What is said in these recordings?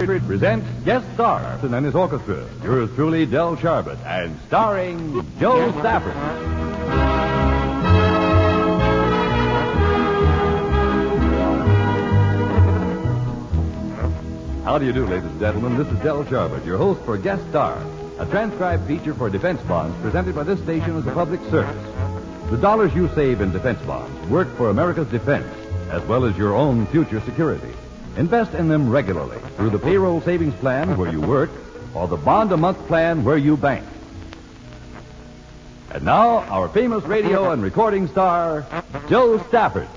favorite presents Guest Star and then his orchestra. Yours truly, Del Sharbutt, and starring Jo Stafford. How do you do, ladies and gentlemen? This is Del Sharbutt, your host for Guest Star, a transcribed feature for defense bonds presented by this station as a public service. The dollars you save in defense bonds work for America's defense as well as your own future security. Invest in them regularly through the payroll savings plan where you work or the bond a month plan where you bank. And now, our famous radio and recording star, Jo Stafford.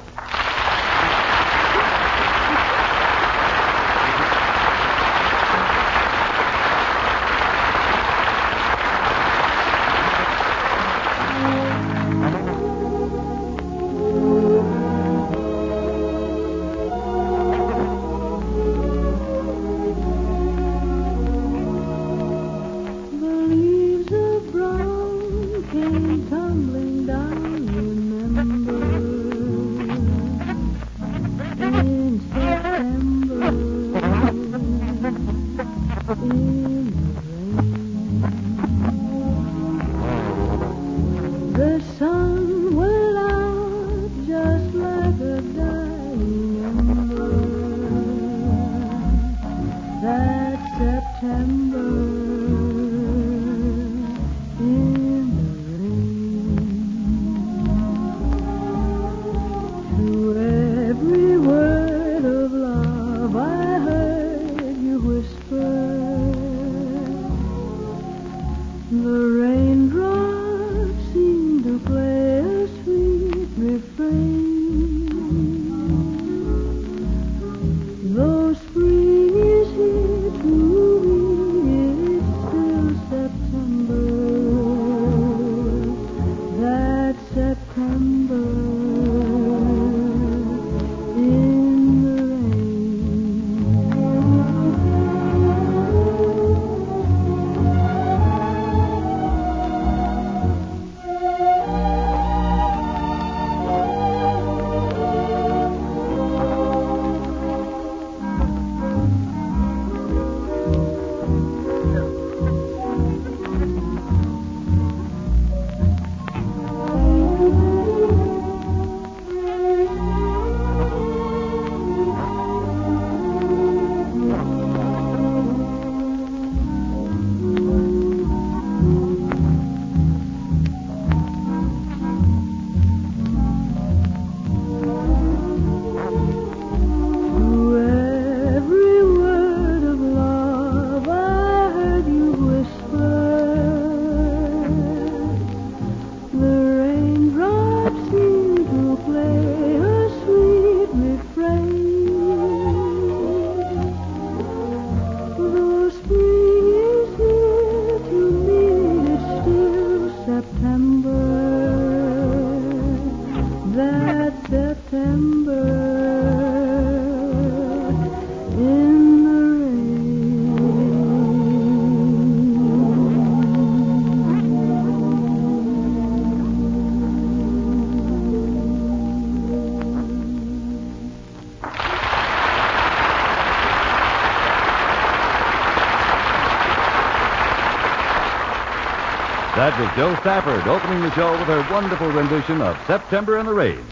That was Jo Stafford opening the show with her wonderful rendition of September in the Rain.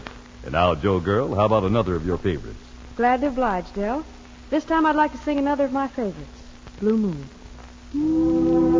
And now, Jo Girl, how about another of your favorites? Glad to oblige, Del. This time I'd like to sing another of my favorites, Blue Moon.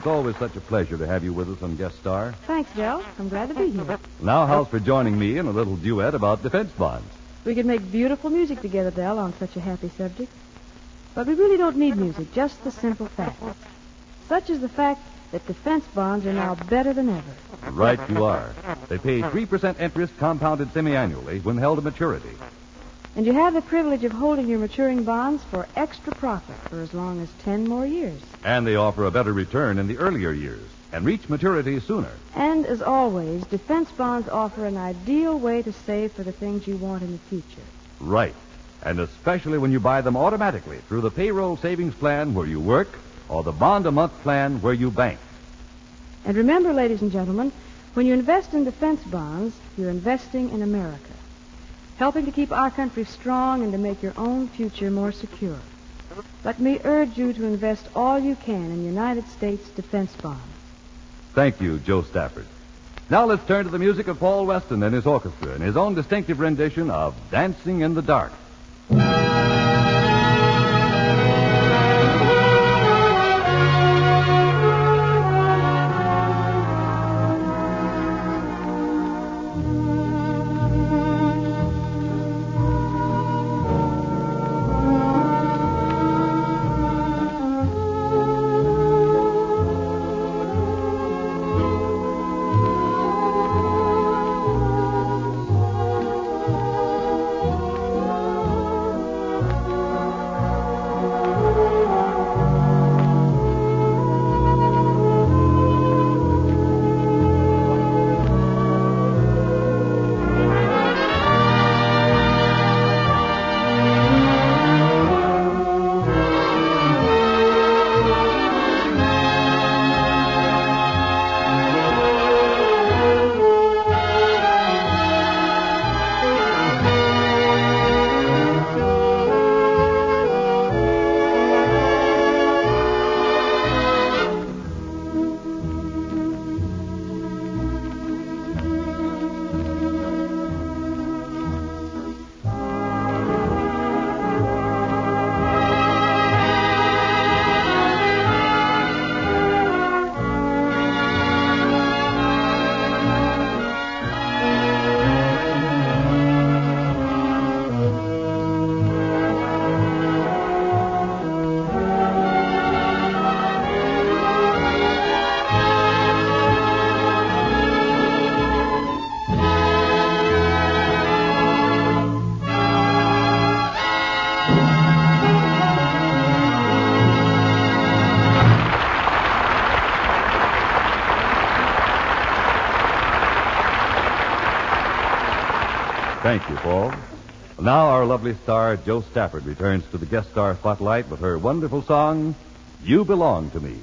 It's always such a pleasure to have you with us on Guest Star. Thanks, Del. I'm glad to be here. Now, how's for joining me in a little duet about defense bonds? We could make beautiful music together, Del, on such a happy subject. But we really don't need music, just the simple fact. Such is the fact that defense bonds are now better than ever. Right you are. They pay 3% interest compounded semi-annually when held to maturity. And you have the privilege of holding your maturing bonds for extra profit for as long as 10 more years. And they offer a better return in the earlier years and reach maturity sooner. And as always, defense bonds offer an ideal way to save for the things you want in the future. Right. And especially when you buy them automatically through the payroll savings plan where you work or the bond a month plan where you bank. And remember, ladies and gentlemen, when you invest in defense bonds, you're investing in America, helping to keep our country strong and to make your own future more secure. Let me urge you to invest all you can in United States defense bonds. Thank you, Jo Stafford. Now let's turn to the music of Paul Weston and his orchestra in his own distinctive rendition of Dancing in the Dark. Thank you, Paul. Now our lovely star, Jo Stafford, returns to the guest star spotlight with her wonderful song, You Belong to Me.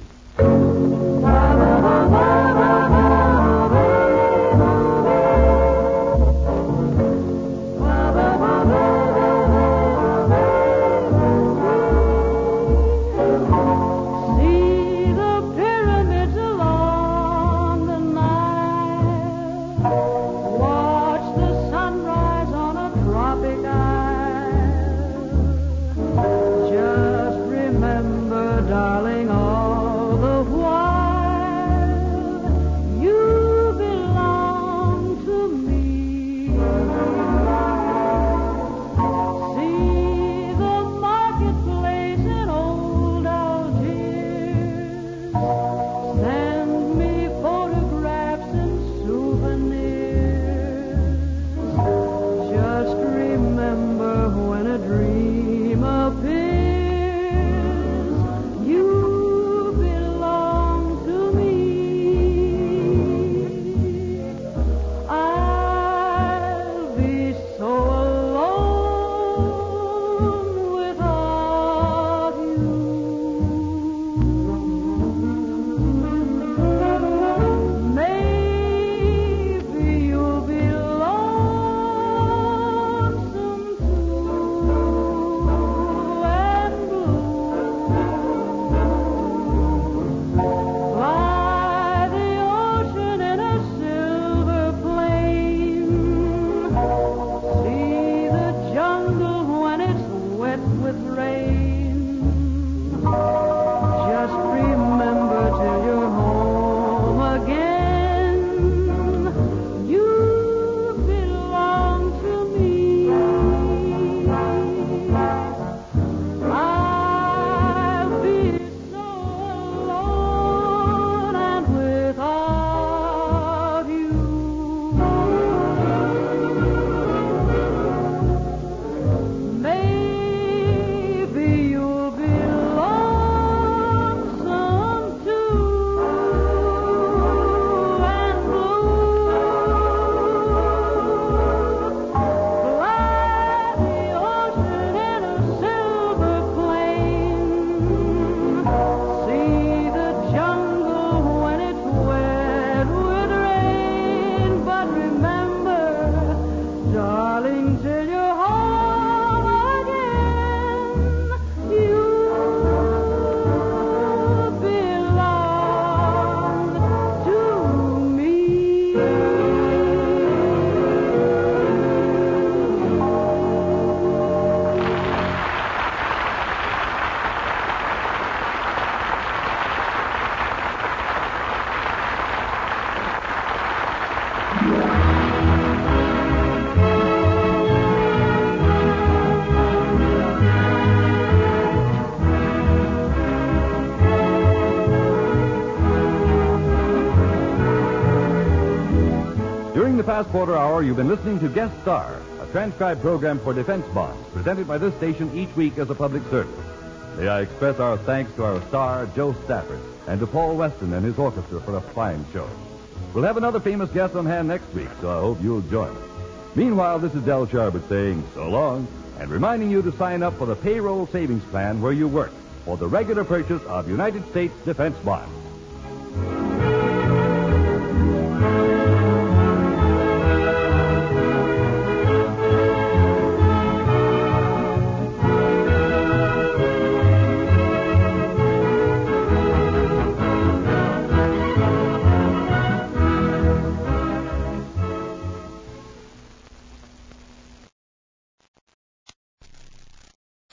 Hour, you've been listening to Guest Star, a transcribed program for defense bonds, presented by this station each week as a public service. May I express our thanks to our star, Jo Stafford, and to Paul Weston and his orchestra for a fine show. We'll have another famous guest on hand next week, so I hope you'll join us. Meanwhile, this is Del Sharbutt saying so long and reminding you to sign up for the payroll savings plan where you work for the regular purchase of United States defense bonds.